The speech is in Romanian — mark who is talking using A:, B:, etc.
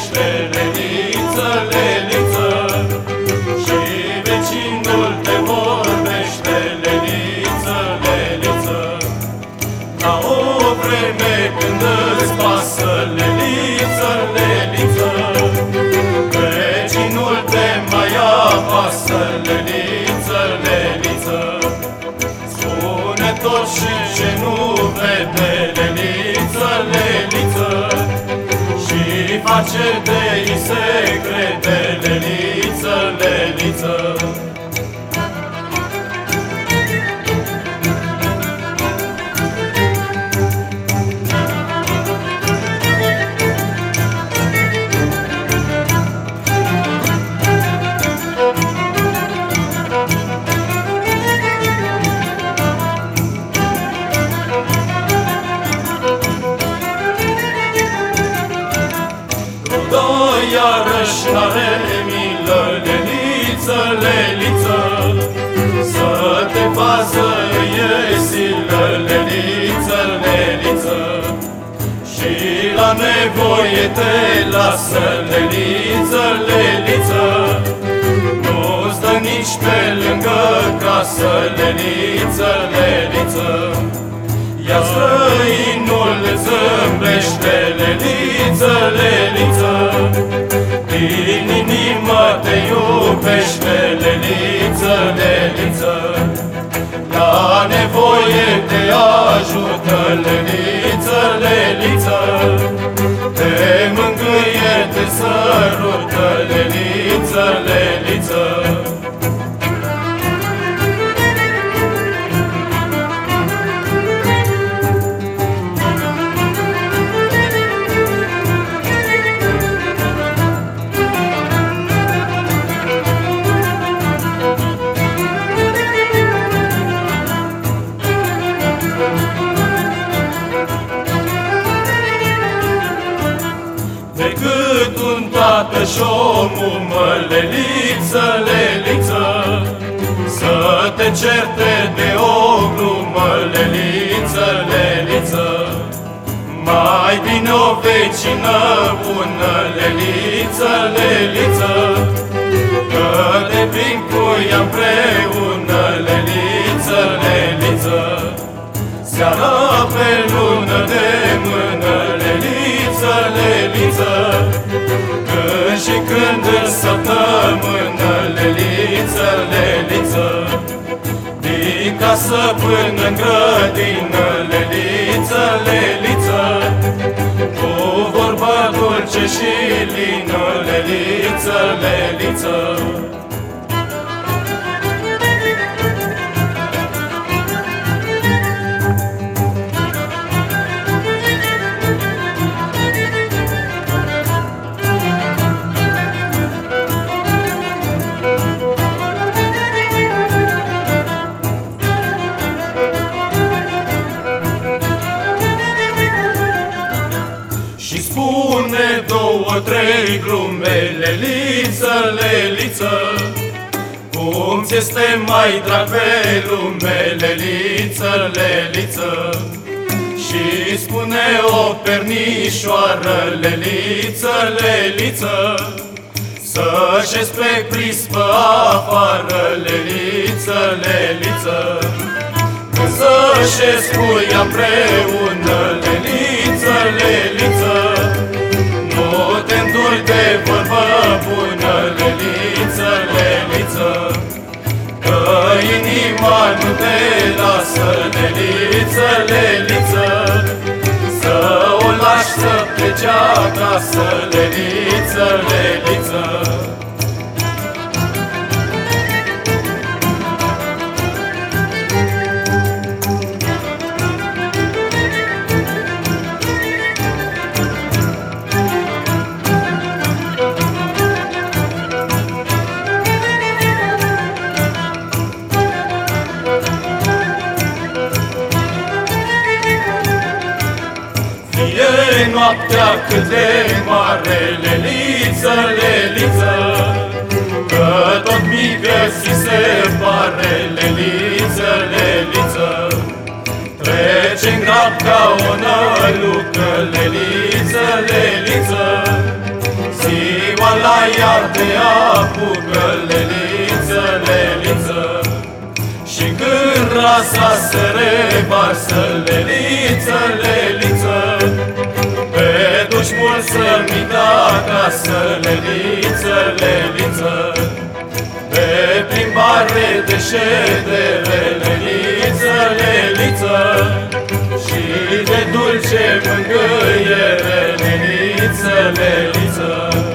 A: Stelle te lasă Leliță, leliță Nu-ți dă nici pe lângă casă Leliță, leliță Ia străinul zâmbește Leliță, leliță Din inimă te iubește tată și omul mă leliță, leliță. Să te certe de o glumă, leliță, leliță. Mai bine o vecină bună, leliță, leliță. Că te prind cu ea împreună, Din casă până în grădină, leliță, leliță. Cu vorba dulce și lină, leliță, leliță două, trei glume Leliță, leliță. Cum ți este mai drag pe lume Leliță, leliță? Și spune o pernișoară Leliță, leliță. Să-și pe prispă afară Leliță, leliță. Când să-și spuia împreună acasă Leliță, leliță noaptea cât de mare Leliță, leliță Că tot mică ți se pare Leliță, leliță. Trece în grab ca o nălucă Leliță, leliță Ziua la iar te apucă Leliță, leliță. Și când rasa se revarsă Leliță, leliță frumoasă, leliță, leliță Pe plimbare de ședere, leliță, leliță Și de dulce mângâiere, leliță, leliță